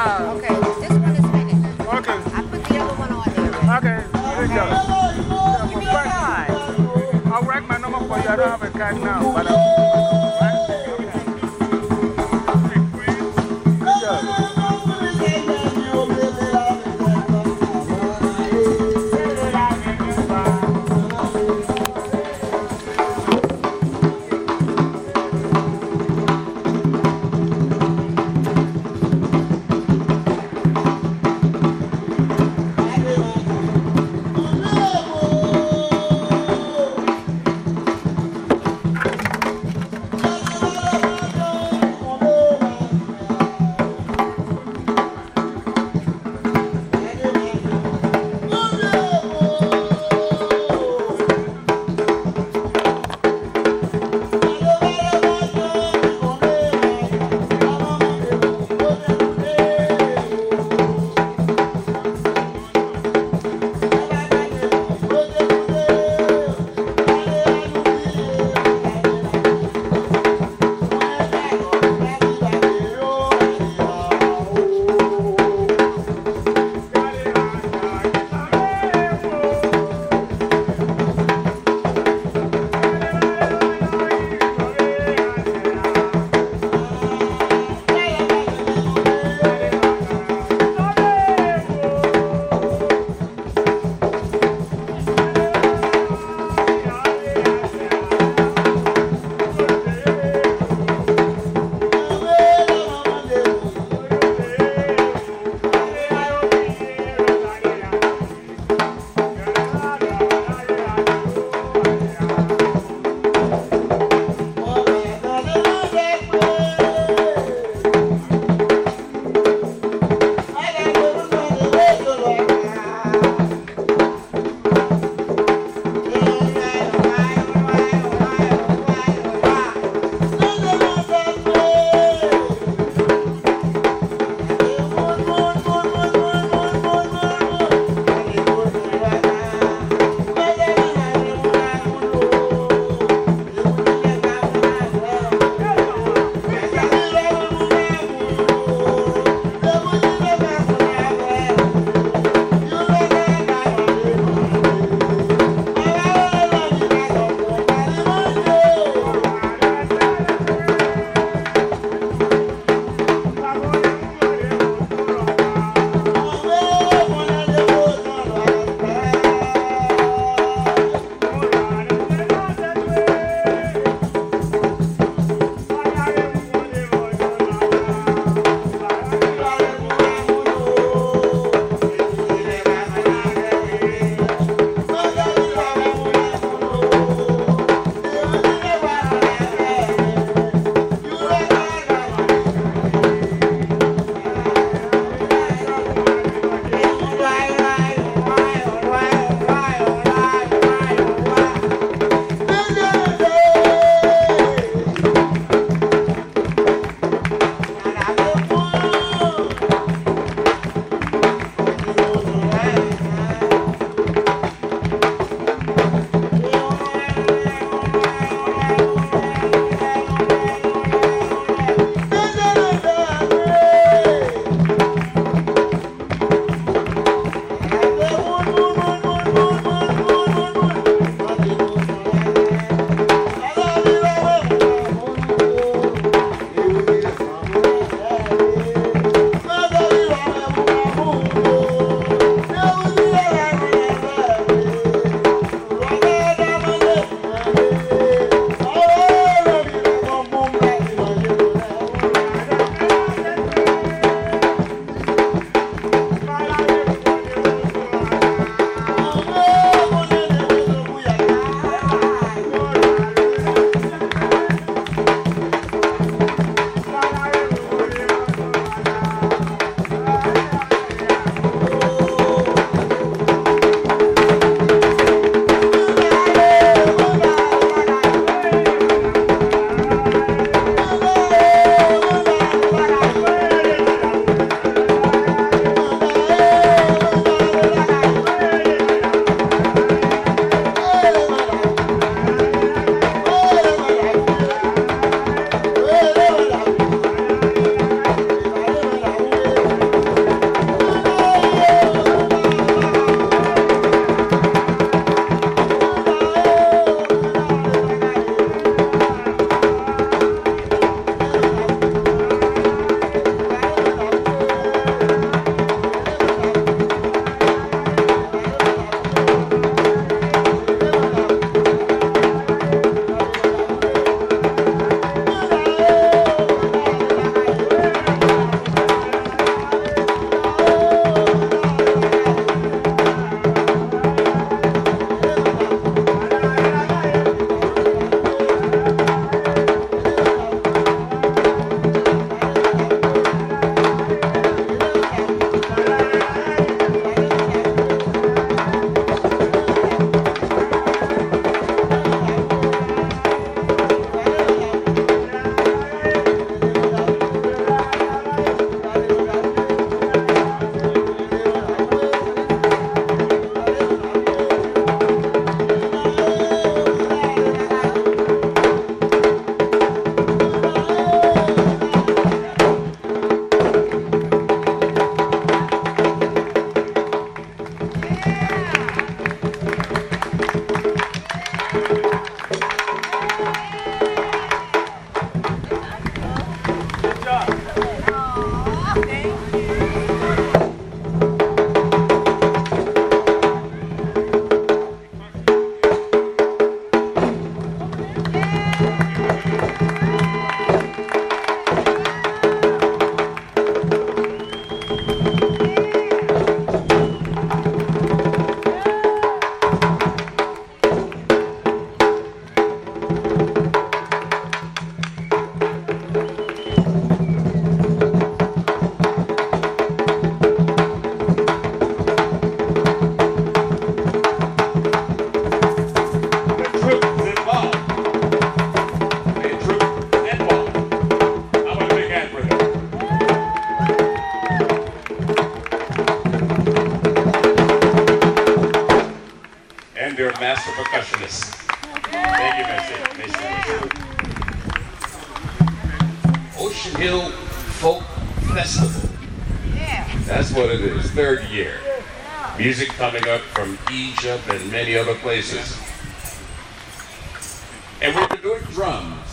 Okay, this one is finished. Okay. I put the other one on there. Okay. Yeah, for first, I'll write my number for you. I don't have a card now, but I'll. Right? Okay. Good job. Hill Folk Festival. Yeah. That's what it is, third year. Music coming up from Egypt and many other places. And we're doing drums.